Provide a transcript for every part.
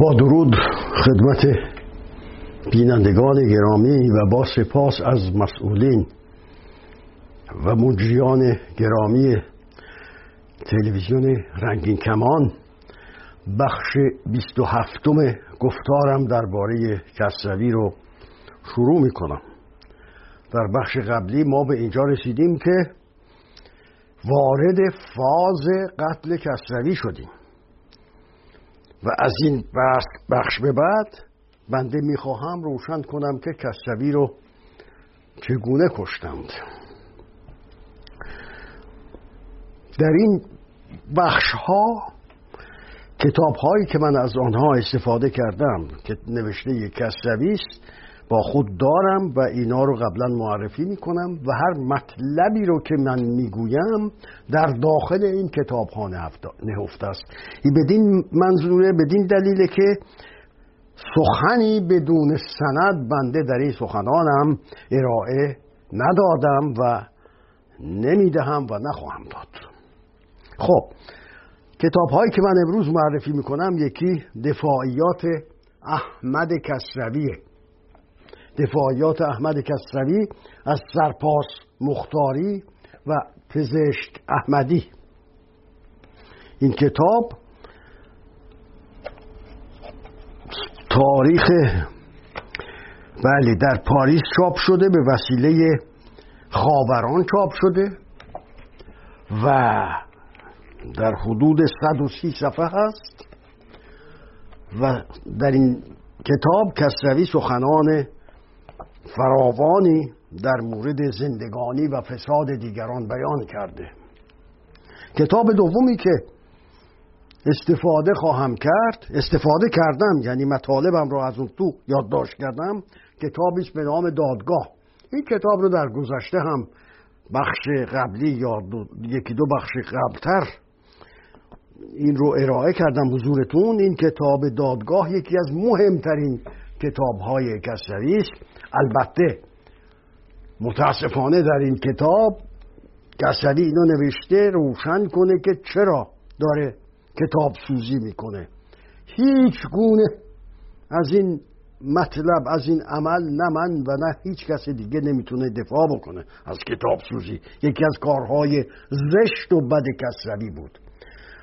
با درود خدمت بینندگان گرامی و با سپاس از مسئولین و مجریان گرامی تلویزیون رنگین کمان. بخش 27 گفتارم درباره کسروی رو شروع می کنم در بخش قبلی ما به اینجا رسیدیم که وارد فاز قتل کسروی شدیم. و از این بخش به بعد بنده می‌خواهم روشن کنم که کسروی رو چگونه کشتند. در این بخش ها کتاب هایی که من از آنها استفاده کردم که نوشته کسروی است با خود دارم و اینا رو قبلا معرفی می‌کنم و هر مطلبی رو که من می‌گویم در داخل این کتاب ها نهفته است. این بدین منظوره بدین دلیله که سخنی بدون سند بنده در این سخنانم ارائه ندادم و نمی‌دهم و نخواهم داد. خب کتاب هایی که من امروز معرفی می‌کنم یکی دفاعیات احمد کسرویه. دفاعیات احمد کسروی از سرپاس مختاری و پزشک احمدی. این کتاب تاریخ بله در پاریس چاپ شده به وسیله خاوران چاپ شده و در حدود 130 صفحه هست و در این کتاب کسروی سخنان فراوانی در مورد زندگانی و فساد دیگران بیان کرده. کتاب دومی که استفاده خواهم کرد استفاده کردم یعنی مطالبم را از اون تو یادداشت کردم کتابی به نام دادگاه. این کتاب رو در گذشته هم بخش قبلی یا یکی دو بخش قبلتر این رو ارائه کردم حضورتون. این کتاب دادگاه یکی از مهمترین کتاب های کسری است. البته متاسفانه در این کتاب کسری اینو نوشته روشن کنه که چرا داره کتاب سوزی می‌کنه. هیچ گونه از این مطلب از این عمل نه من و نه هیچ کس دیگه نمی‌تونه دفاع بکنه از کتاب سوزی یکی از کارهای زشت و بد کسروی بود.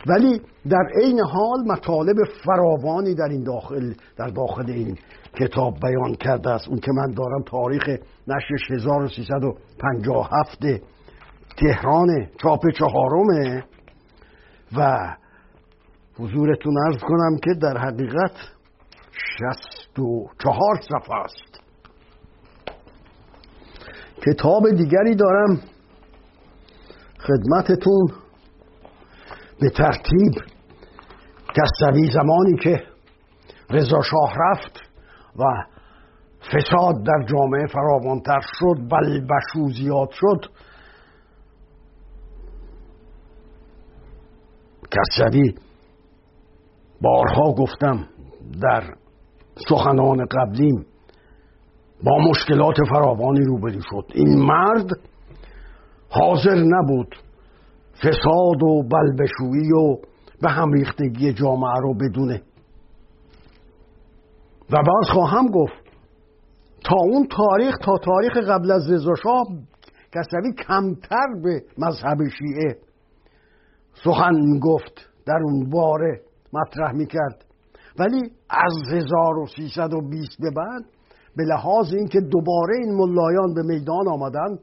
ولی در عین حال مطالب فراوانی در این داخل در داخل این کتاب بیان کرده است. اون که من دارم تاریخ نشرش 1357 تهران چاپ چهارمه و حضورتون ارز کنم که در حقیقت شست و چهار صفحه است. کتاب دیگری دارم. خدمتتون به ترتیب کسوی زمانی که رضا شاه رفت و فساد در جامعه فراوانتر شد بلبشو زیاد شد. کسوی بارها گفتم در سخنان قبلیم با مشکلات فراوانی روبرو شد. این مرد حاضر نبود فساد و بلبشویی و به هم ریختگی جامعه رو بدونه. و باز خواهم گفت تا اون تاریخ تا تاریخ قبل از رضا شاه کسوی کمتر به مذهب شیعه. سخن گفت در اون باره مطرح می‌کرد. ولی از 1320 به بعد به لحاظ اینکه دوباره این ملایان به میدان آمدن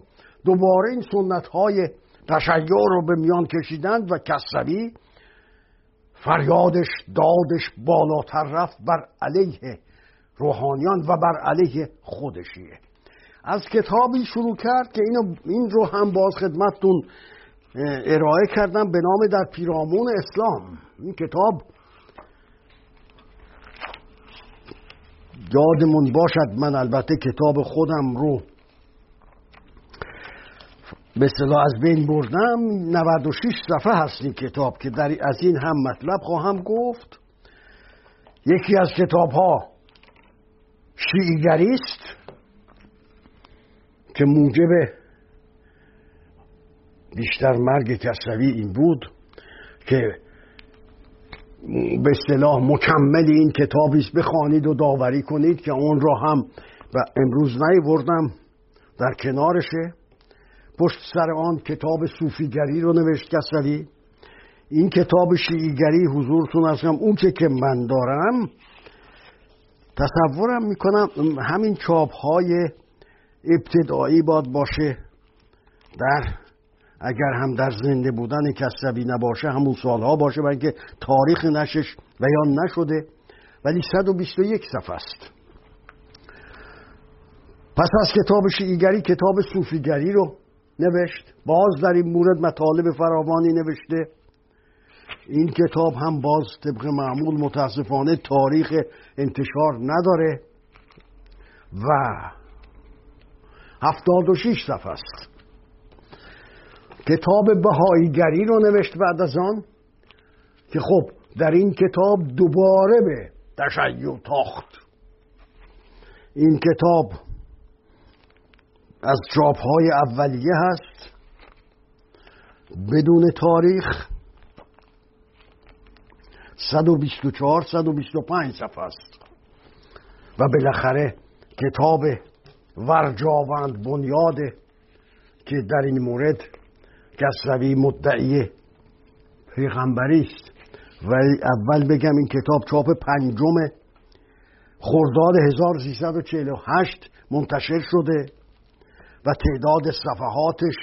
دوباره این سنت های تشیع رو به میان کشیدند و کسروی فریادش دادش بالاتر رفت بر علیه روحانیان و بر علیه خودشیه. از کتابی شروع کرد که اینو این رو هم باز خدمتتون ارائه کردم به نام در پیرامون اسلام. این کتاب یادمون باشد من البته کتاب خودم رو به صلاح از بین بردم. 96 صفحه هست این کتاب که در از این هم مطلب خواهم گفت. یکی از کتاب ها شیعیگری است که موجب بیشتر مرگ کسروی این بود که به اصطلاح مکمل این کتابی بخوانید و داوری کنید که اون را هم و امروز نیوردم در کنارشه. پشت سر آن کتاب صوفیگری رو نوشت کسری این کتاب شیعیگری حضورتون هستم اون که که من دارم تصورم می‌کنم همین چاپ های ابتدایی باد باشه. در اگر هم در زنده بودن کسروی نباشه همون سالها باشه برای که تاریخ نشش بیان نشده. ولی 121 صفحه است. پس از کتاب شیعیگری کتاب صوفیگری رو نوشت. باز در این مورد مطالب فراوانی نوشته. این کتاب هم باز طبق معمول متاسفانه تاریخ انتشار نداره و هفتاد و شیش صفحه است. کتاب بهاییگری رو نوشت بعد از آن که خب در این کتاب دوباره به تشیع تاخت. این کتاب از چاپ های اولیه هست بدون تاریخ 124 125 صفحه است. و بالاخره کتاب ورجاوند بنیاد که در این مورد کسروی مدعی پیغمبری است. ولی اول بگم این کتاب چاپ پنجم خرداد 1348 منتشر شده و تعداد صفحاتش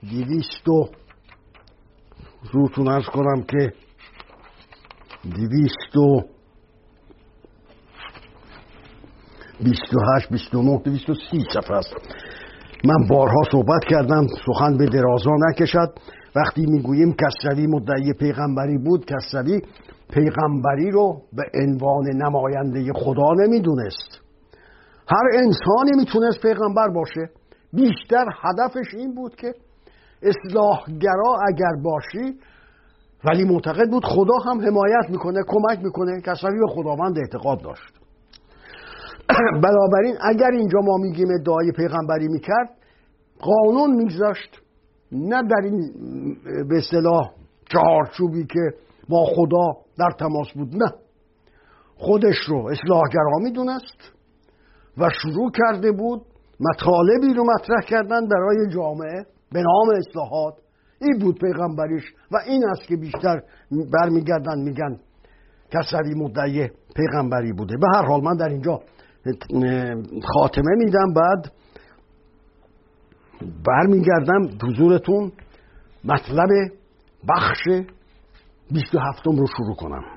دیویست و روتون ارز کنم که دویست و بیست و هشت بیست و نه دویست و سی صفحه است. من بارها صحبت کردم سخن به درازا نکشد. وقتی می‌گوییم کسروی مدعی پیغمبری بود کسروی پیغمبری رو به عنوان نماینده خدا نمی‌دونست. هر انسانی می‌تونست پیغمبر باشه. بیشتر هدفش این بود که اصلاحگرا اگر باشی ولی معتقد بود خدا هم حمایت می‌کنه کمک می‌کنه. کسانی به خداوند اعتقاد داشت. بنابراین اگر اینجا ما میگیم ادعای پیغمبری می‌کرد قانون میگذاشت. نه در این به اصطلاح چهارچوبی که با خدا در تماس بود نه. خودش رو اصلاحگرا می‌دونست و شروع کرده بود مطالبی رو مطرح کردن برای جامعه به نام اصلاحات. این بود پیغمبریش و این است که بیشتر برمیگردن میگن کسری مدعی پیغمبری بوده. به هر حال من در اینجا خاتمه میدم بعد برمیگردم حضورتون مطلب بخش 27 رو شروع کنم.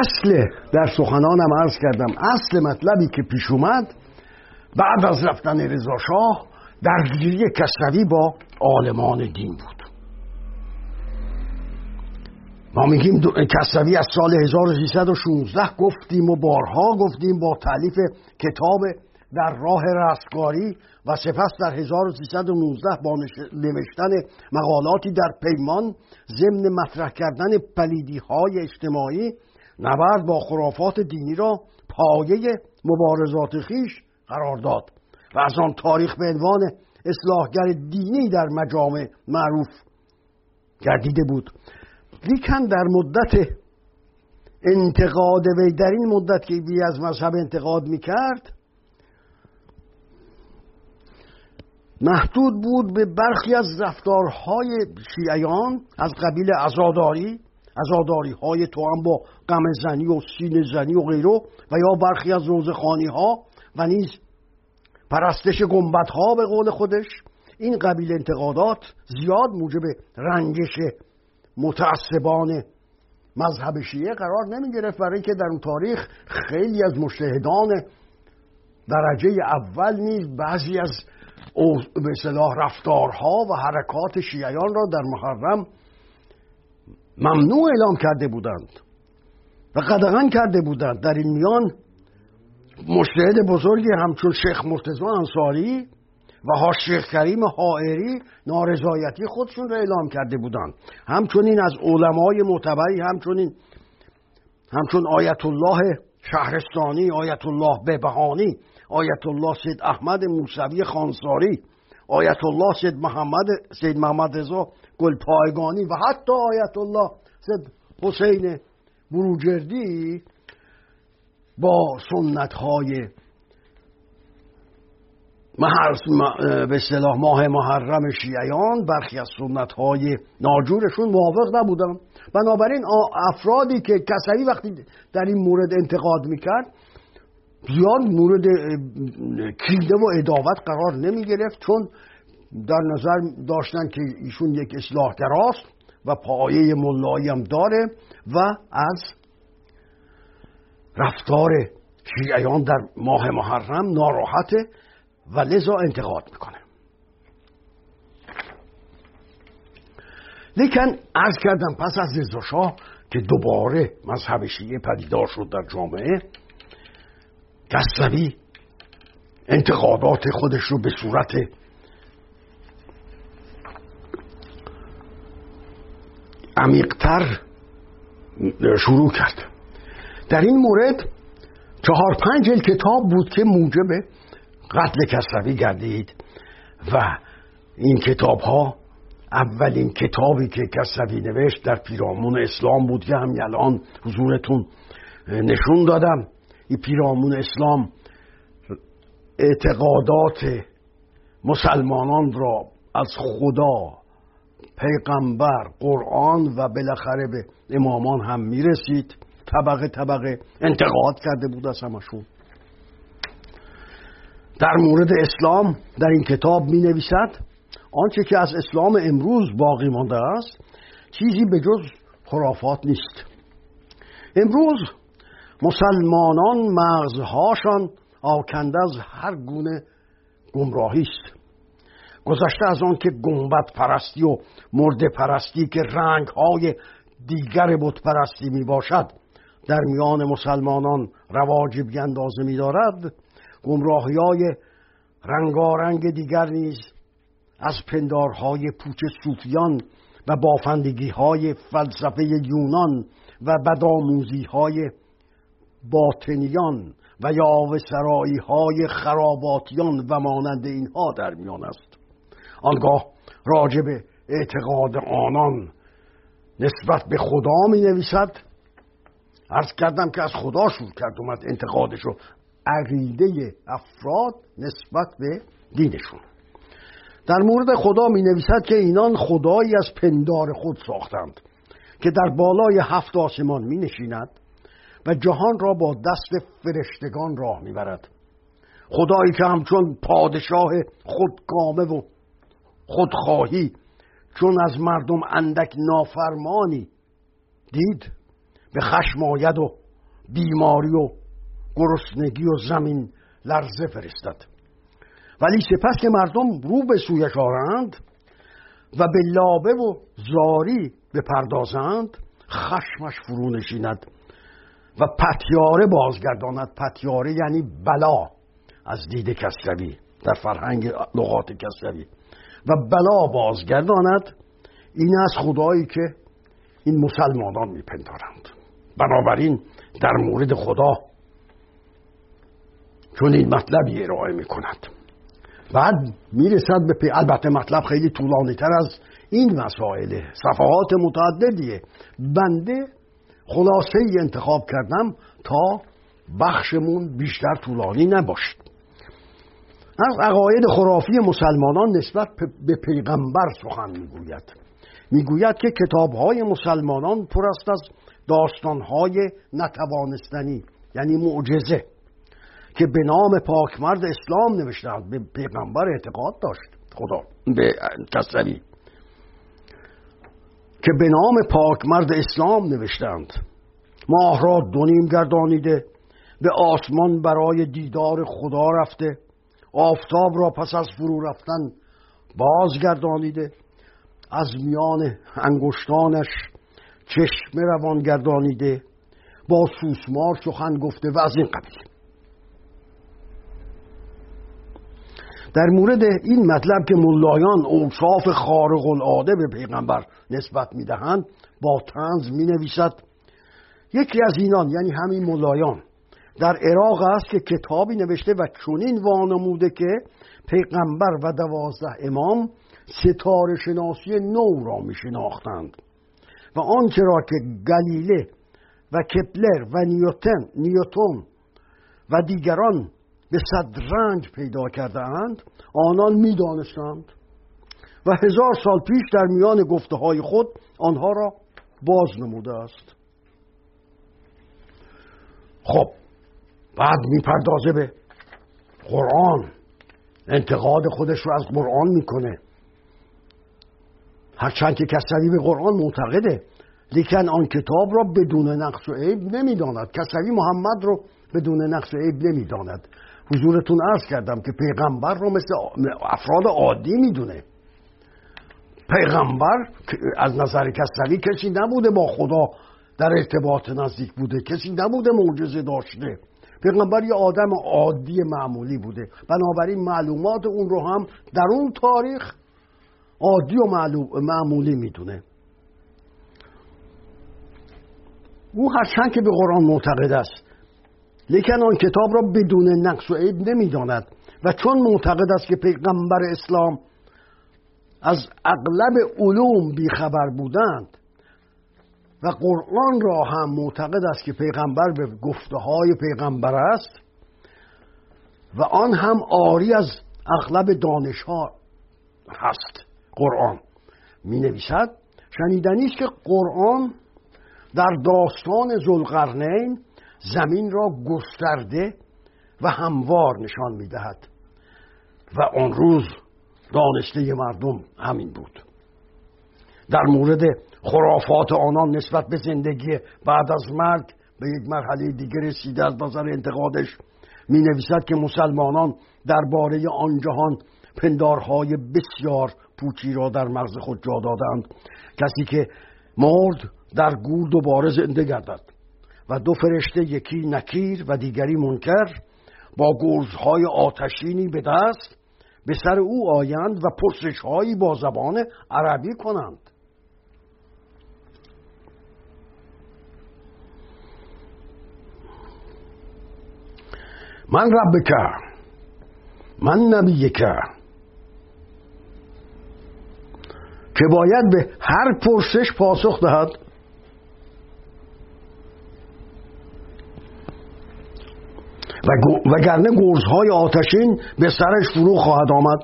اصل در سخنانم عرض کردم اصل مطلبی که پیش اومد بعد از رفتن رضا شاه درگیری کسروی با عالمان دین بود. ما میگیم کسروی از سال 1316 گفتیم و بارها گفتیم با تعلیف کتاب در راه رستگاری و سپس در 1319 با نوشتن مقالاتی در پیمان ضمن مطرح کردن پلیدی های اجتماعی نبرد با خرافات دینی را پایه مبارزات خیش قرار داد و از آن تاریخ به عنوان اصلاحگر دینی در مجامع معروف گردیده بود. لیکن در مدت انتقاد وی در این مدت که وی از مذهب انتقاد می‌کرد محدود بود به برخی از رفتارهای شیعیان از قبیل ازاداری ازاداری های تو هم با غم زنی و سین زنی و غیره و یا برخی از روزخانی ها و نیز پرستش گنبت ها به قول خودش. این قبیل انتقادات زیاد موجب رنجش متعصبان مذهب شیعه قرار نمی گرفت برای که در اون تاریخ خیلی از مشتهدان درجه اول نیز بعضی از به صلاح رفتارها و حرکات شیعیان را در محرم ممنوع اعلام کرده بودند و قدغن کرده بودند. در این میان مشتهد بزرگی همچون شیخ مرتضی انصاری و ها شیخ کریم حائری نارضایتی خودشون را اعلام کرده بودند. همچنین از علمای معتبری همچنین همچون آیت الله شهرستانی آیت الله بهبهانی آیت الله سید احمد موسوی خانساری آیت الله سید محمد سید محمد رضا گل پایگانی و حتی آیت الله سید حسین بروجردی با سنت های به اصطلاح ماه محرم شیعیان برخی از سنت های ناجورشون موافق نبودن. بنابراین افرادی که کسری وقتی در این مورد انتقاد می‌کرد زیاد مورد کیده و اداوت قرار نمی گرفت چون در نظر داشتن که ایشون یک اصلاحگراست و پایه ملایی هم داره و از رفتار شیعیان در ماه محرم ناراحته و لذا انتقاد می‌کنه. لیکن ارز کردم پس از رضا که دوباره مذهب شیعه پدیدار شد در جامعه کسروی انتقادات خودش رو به صورت عمیقتر شروع کرد. در این مورد چهار پنج کتاب بود که موجب قتل کسروی گردید و این کتاب ها اولین کتابی که کسروی نوشت در پیرامون اسلام بود که هم الان حضورتون نشون دادم. این پیرامون اسلام اعتقادات مسلمانان را از خدا پیغمبر قرآن و بالاخره به امامان هم می‌رسید. طبقه طبقه انتقاد کرده بود از همشون. در مورد اسلام در این کتاب می نویسد آنچه که از اسلام امروز باقی مانده است چیزی به جز خرافات نیست. امروز مسلمانان مغزهاشان آکنده از هر گونه گمراهی است گذشته از آن که گنبت پرستی و مرد پرستی که رنگ های دیگر بت پرستی می باشد در میان مسلمانان رواج بیاندازه می دارد گمراهی های رنگارنگ دیگر نیز از پندارهای پوچ صوفیان و بافندگی های فلسفه یونان و بدآموزی های باطنیان و یا سرایی های خراباتیان و مانند اینها در میان است. آنگاه راجب اعتقاد آنان نسبت به خدا می نویسد ارز کردم که از خدا شروع کرد اومد انتقادش رو. عقیده افراد نسبت به دینشون. در مورد خدا می نویسد که اینان خدایی از پندار خود ساختند که در بالای هفت آسمان می نشیند و جهان را با دست فرشتگان راه می برد خدایی که همچون پادشاه خودکامه و خودخواهی چون از مردم اندک نافرمانی دید به خشم آید و بیماری و گرسنگی و زمین لرزه فرستد. ولی سپس که مردم رو به سویش آرند و به لابه و زاری بپردازند خشمش فرو نشیند و پتیاره بازگرداند. پتیاره یعنی بلا از دید کسروی در فرهنگ لغات کسروی. و بلا بازگرداند. این از خدایی که این مسلمانان میپندارند. بنابراین در مورد خدا چون این مطلبی ارائه می کند بعد می‌رسد به البته مطلب خیلی طولانی تر از این مسائل صفحات متعددیه. بنده خلاصه ای انتخاب کردم تا بخشمون بیشتر طولانی نباشد. از عقاید خرافی مسلمانان نسبت به پیغمبر سخن می‌گوید. می‌گوید که کتابهای مسلمانان پر است از داستانهای نتوانستنی یعنی معجزه که به نام پاکمرد اسلام نوشتند به پیغمبر اعتقاد داشت. خدا. به کسری که به نام پاکمرد اسلام نوشتند. ماه را دونیم گردانیده به آسمان برای دیدار خدا رفته. آفتاب را پس از فرو رفتن بازگردانیده. از میان انگشتانش چشمه روان گردانیده. با سوسمار سخن گفته و از این قبیل. در مورد این مطلب که ملایان اوصاف خارق العاده به پیغمبر نسبت می‌دهند با تنز می نویسد یکی از اینان یعنی همین ملایان در عراق است که کتابی نوشته و چنین وانموده که پیغمبر و دوازده امام ستاره شناسی نو را می شناختند و آنچه را که گلیله و کپلر و نیوتن نیوتون و دیگران به صد رنج پیدا کرده اند آنان می دانستند و هزار سال پیش در میان گفته های خود آنها را باز نموده است. خب بعد می‌پردازه به قرآن. انتقاد خودش رو از قرآن می‌کنه. هرچند که کسری به قرآن معتقده لیکن آن کتاب را بدون نقص و عیب نمی‌داند. کسری محمد رو بدون نقص و عیب نمی‌داند. حضورتون عرض کردم که پیغمبر رو مثل افراد عادی می‌دونه. پیغمبر از نظر کسری کسی نبوده با خدا در ارتباط نزدیک بوده کسی نبوده معجزه داشته. پیغمبر یه آدم عادی معمولی بوده. بنابراین معلومات اون رو هم در اون تاریخ عادی و معمولی می‌دونه. او هرچند که به قرآن معتقد است. لیکن آن کتاب را بدون نقص و عیب نمی‌داند و چون معتقد است که پیغمبر اسلام از اغلب علوم بیخبر بودند و قرآن را هم معتقد است که پیغمبر به گفته های پیغمبر است و آن هم آری از اغلب دانش ها هست. قرآن می نویسد شنیدنی است که قرآن در داستان زلقرنین زمین را گسترده و هموار نشان می دهد و آن روز دانشته مردم همین بود. در مورد خرافات آنان نسبت به زندگی بعد از مرگ به یک مرحله دیگر رسیده از نظر انتقادش می نویسد که مسلمانان درباره آن جهان پندارهای بسیار پوچی را در مغز خود جا دادند. کسی که مرد در گور دوباره زنده گردد. و دو فرشته یکی نکیر و دیگری منکر با گرزهای آتشینی به دست به سر او آیند و پرسشهایی با زبان عربی کنند. من ربک من نبیک که باید به هر پرسش پاسخ دهد. وگرنه گرزهای آتشین به سرش فرو خواهد آمد.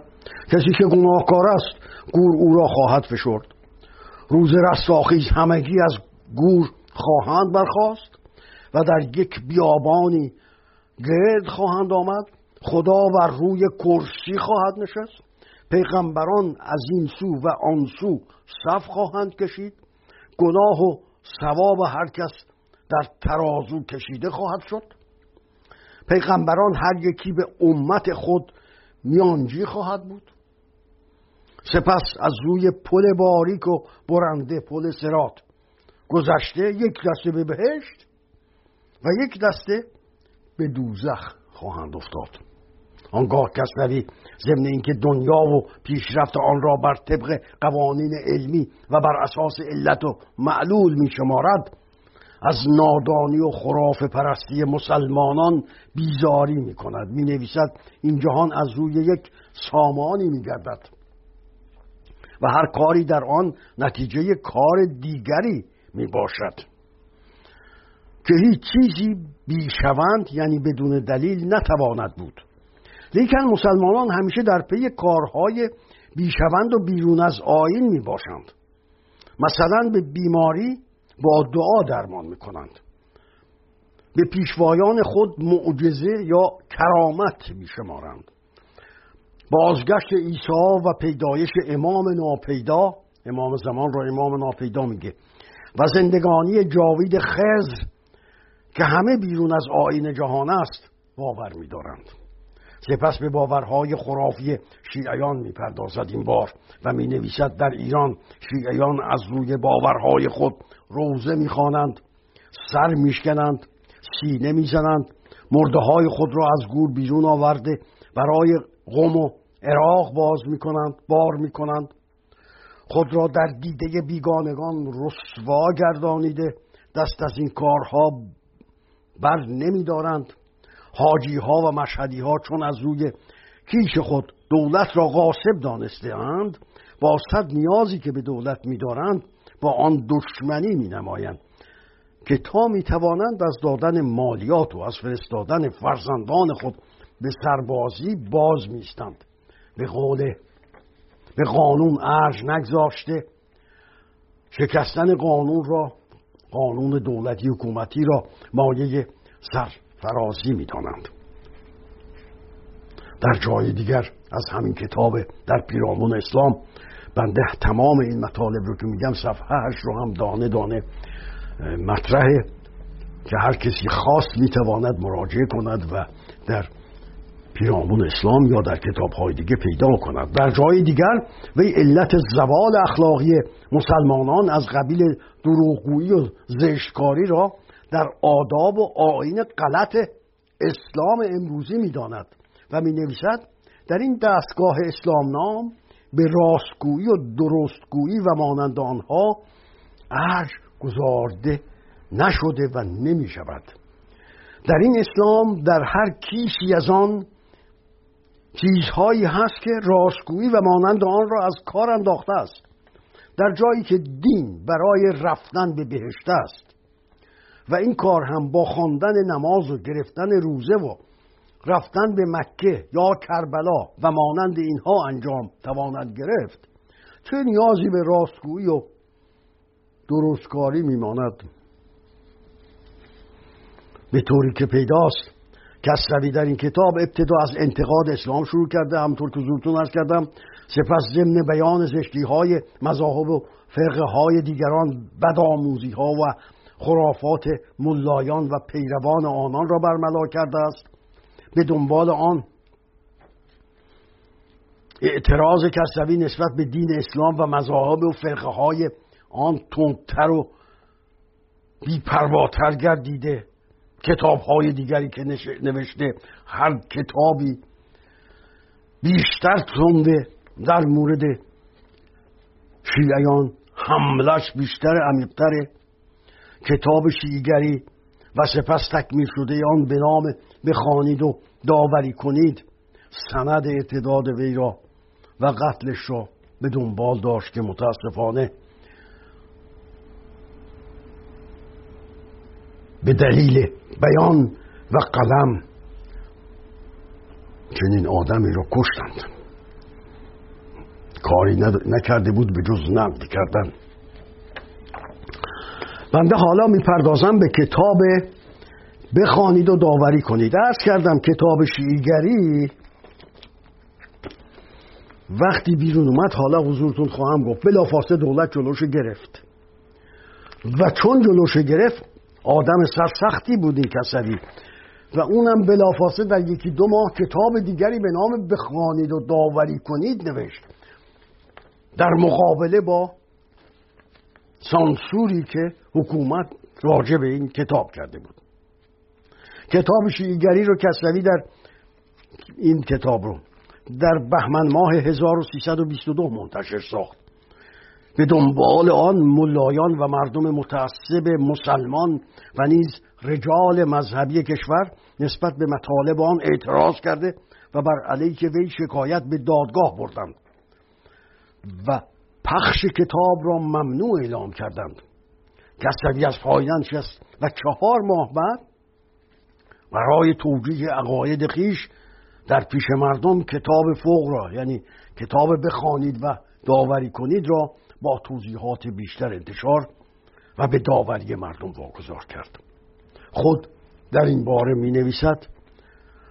کسی که گناهکار است گور او را خواهد فشرد. روز رستاخیز همگی از گور خواهند برخواست و در یک بیابانی گرد خواهند آمد. خدا بر روی کرسی خواهد نشست. پیغمبران از این سو و آن سو صف خواهند کشید. گناه و ثواب هر کس در ترازو کشیده خواهد شد. پیغمبران هر یکی به امت خود میانجی خواهد بود. سپس از روی پل باریک و برنده پل سرات گذشته یک دسته به بهشت و یک دسته به دوزخ خواهند افتاد. آنگاه کسروی ضمن اینکه دنیا و پیشرفت آن را بر طبق قوانین علمی و بر اساس علت و معلول می شمارد از نادانی و خراف پرستی مسلمانان بیزاری می کند می نویسد این جهان از روی یک سامانی می گردد و هر کاری در آن نتیجه کار دیگری می باشد که هیچ چیزی بیشوند یعنی بدون دلیل نتواند بود. لیکن مسلمانان همیشه در پی کارهای بیشوند و بیرون از آین می باشند مثلا به بیماری با دعا درمان می کنند به پیشوایان خود معجزه یا کرامت می شمارند بازگشت عیسی و پیدایش امام ناپیدا امام زمان را امام ناپیدا میگه و زندگانی جاوید خزر که همه بیرون از آین جهان است باور میدارند. سپس به باورهای خرافی شیعیان می‌پردازد این بار و می نویسد در ایران شیعیان از روی باورهای خود روزه می‌خوانند سر میشکنند سینه می‌زنند مرده های خود را از گور بیرون آورده برای قوم و عراق باز می‌کنند بار می‌کنند. خود را در دیده بیگانگان رسوا گردانیده دست از این کارها بر نمیدارند. حاجی ها و مشهدی ها چون از روی کیش خود دولت را غاصب دانسته اند با صد نیازی که به دولت میدارند با آن دشمنی می نمایند که تا می توانند از دادن مالیات و از فرستادن فرزندان خود به سربازی باز میستند به قول به قانون ارج نگذاشته. شکستن قانون را قانون دولتی حکومتی را مایه سرفرازی می دانند در جای دیگر از همین کتاب در پیرامون اسلام بنده تمام این مطالب رو که میگم صفحه هش رو هم دانه دانه مطرحه که هر کسی خواست می‌تواند مراجعه کند و در پیرامون اسلام یا در کتاب های دیگه پیدا کند. در جای دیگر وی علت زوال اخلاقی مسلمانان از قبیل دروغگویی و زشتکاری را در آداب و آین غلط اسلام امروزی می‌داند و می نویسد در این دستگاه اسلام نام به راستگویی و درستگویی و مانند آنها ارج گذارده نشده و نمی شود در این اسلام در هر کیشی از آن چیزهایی هست که راستگویی و مانند آن را از کار انداخته است. در جایی که دین برای رفتن به بهشت است و این کار هم با خواندن نماز و گرفتن روزه و رفتن به مکه یا کربلا و مانند اینها انجام تواند گرفت چه نیازی به راستگویی و درستکاری میماند؟ به طوری که پیداست کسروی در این کتاب ابتدا از انتقاد اسلام شروع کرده همطور که زورتون ارز کردم سپس ضمن بیان زشتی های مذاهب و فرقه های دیگران بدآموزی ها و خرافات ملایان و پیروان آنان را برملا کرده است. به دنبال آن. اعتراض کسروی نسبت به دین اسلام و مذاهب و فرقه های آن تندتر و بیپرواتر گردیده. کتاب های دیگری که نوشته هر کتابی بیشتر تنده در مورد شیعیان. حملش بیشتر عمیقتره. کتاب شیعیگری و سپس تکمیل شده آن به نام بخوانید و داوری کنید سند اعتداد وی را و قتلش را به دنبال داشت که متاسفانه به دلیل بیان و قلم چنین آدمی را کشتند. کاری نکرده بود به جز نقد کردن. بنده حالا می‌پردازم به کتاب بخوانید و داوری کنید. ارز کردم کتاب شیعیگری وقتی بیرون اومد حالا حضورتون خواهم گفت. بلافاصله دولت جلوش گرفت. و چون جلوش گرفت آدم سرسختی بود این کسری. و اونم بلافاصله در یکی دو ماه کتاب دیگری به نام بخوانید و داوری کنید نوشت. در مقابله با سانسوری که حکومت راجع به این کتاب کرده بود. کتاب شیعیگری رو کسروی در این کتاب رو در بهمن ماه 1322 منتشر ساخت. به دنبال آن ملایان و مردم متعصب مسلمان و نیز رجال مذهبی کشور نسبت به مطالب آن اعتراض کرده و بر علیه وی شکایت به دادگاه بردند و پخش کتاب را ممنوع اعلام کردند. کسروی از پایان شست و چهار ماه بعد برای توجیه عقاید خیش در پیش مردم کتاب فوق را یعنی کتاب بخوانید و داوری کنید را با توضیحات بیشتر انتشار و به داوری مردم واگذار کرد. خود در این باره می نویسد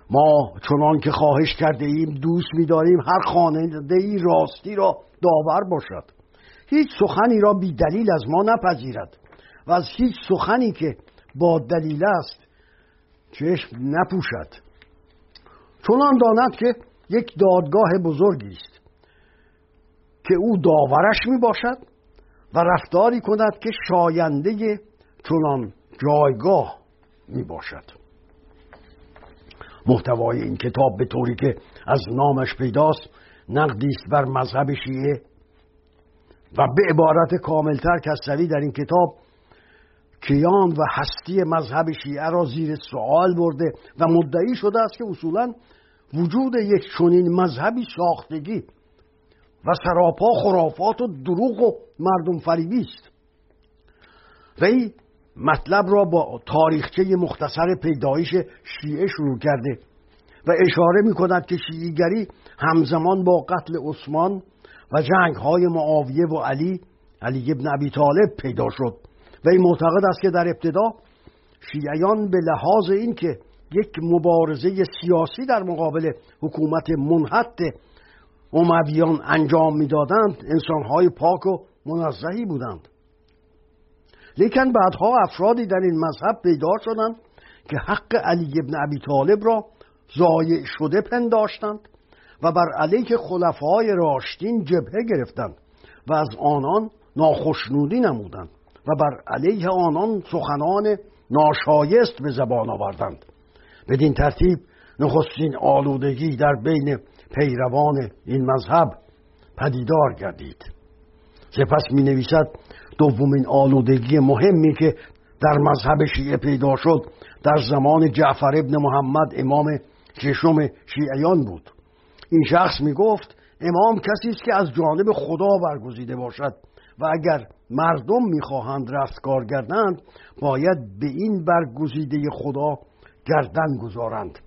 ما چنان که خواهش کرده ایم دوست می داریم هر خواننده ای راستی را داور باشد. هیچ سخنی را بی دلیل از ما نپذیرد و از هیچ سخنی که با دلیل است چشم نپوشد. چنان داند که یک دادگاه بزرگی است که او داورش می باشد و رفتاری کند که شاینده چنان جایگاه می باشد محتوای این کتاب به طوری که از نامش پیداست نقدی است بر مذهب شیعه و به عبارت کاملتر کسروی در این کتاب کیان و هستی مذهب شیعه را زیر سوال برده و مدعی شده است که اصولا وجود یک چنین مذهبی ساختگی و سراپا خرافات و دروغ و مردم فریبی است. وی مطلب را با تاریخچه مختصر پیدایش شیعه شروع کرده و اشاره می کند که شیعیگری همزمان با قتل عثمان و جنگ های معاویه و علی علی ابن ابی طالب پیدا شد. و این معتقد است که در ابتدا شیعیان به لحاظ اینکه یک مبارزه سیاسی در مقابل حکومت منحط امویان انجام می‌دادند انسانهای پاک و منزهی بودند. لیکن بعدها افرادی در این مذهب پیدا شدند که حق علی ابن ابی طالب را ضایع شده پنداشتند و بر علیه خلفای راشدین جبهه گرفتند و از آنان ناخشنودی نمودند. و بر علیه آنان سخنان ناشایست به زبان آوردند. بدین ترتیب نخستین آلودگی در بین پیروان این مذهب پدیدار گردید. سپس می نویسد دومین آلودگی مهمی که در مذهب شیعه پیدا شد در زمان جعفر ابن محمد امام ششم شیعیان بود. این شخص می گفت امام کسی است که از جانب خدا برگزیده باشد. و اگر مردم می‌خواهند رستگار گردند باید به این برگزیده خدا گردن گذارند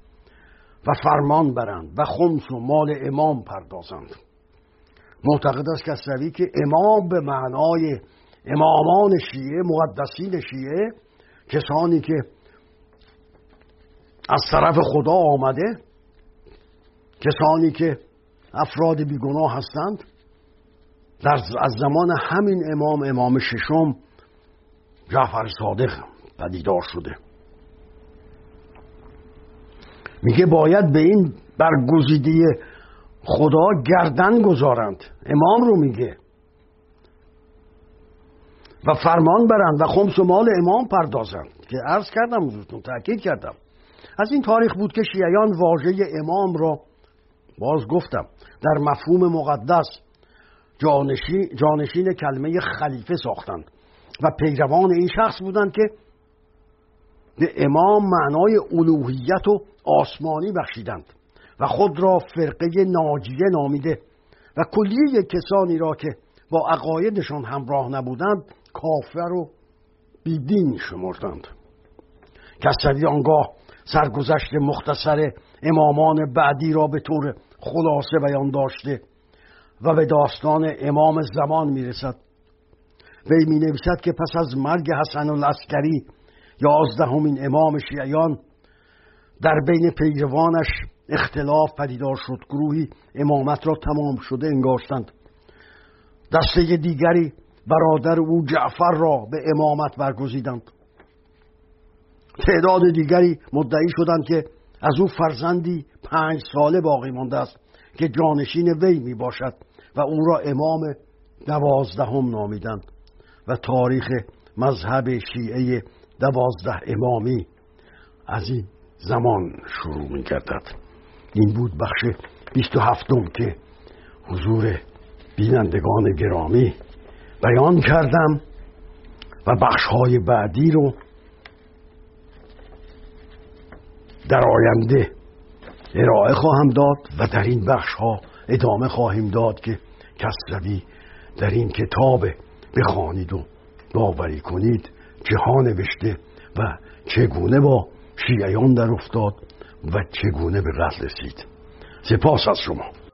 و فرمان برند و خمس و مال امام پردازند. معتقد است کسروی که امام به معنای امامان شیعه مقدسین شیعه کسانی که از طرف خدا آمده کسانی که افراد بیگناه هستند در از زمان همین امام امام ششم جعفر صادق پدیدار شده. میگه باید به این برگزیده خدا گردن گذارند. امام رو میگه. و فرمان برند و خمس و مال امام پردازند. که عرض کردم حضورتون تاکید کردم. از این تاریخ بود که شیعیان واژه امام را باز گفتم در مفهوم مقدس جانشین, جانشین کلمه خلیفه ساختند و پیروان این شخص بودند که به امام معنای الوهیت و آسمانی بخشیدند و خود را فرقه ناجیه نامیده و کلیه کسانی را که با عقایدشان همراه نبودند کافر و بیدین شمردند. کسری آنگاه سرگذشت مختصر امامان بعدی را به طور خلاصه بیان داشته و به داستان امام زمان می‌رسد. وی می نویسد که پس از مرگ حسن العسکری یازدهمین امام شیعیان در بین پیروانش اختلاف پدیدار شد. گروهی امامت را تمام شده انگاشتند. دسته دیگری برادر او جعفر را به امامت برگزیدند. تعداد دیگری مدعی شدند که از او فرزندی پنج ساله باقی مانده است. که جانشین وی می باشد و او را امام دوازدهم نامیدند و تاریخ مذهب شیعه دوازده امامی از این زمان شروع می گردد این بود بخش بیست و هفتم که حضور بینندگان گرامی بیان کردم و بخش های بعدی رو در آینده ارائه خواهم داد و در این بخش ها ادامه خواهیم داد که کسروی در این کتاب بخوانید و باوری کنید ها نوشته و چگونه با شیعیان در افتاد و چگونه به قتل رسید. سپاس از شما.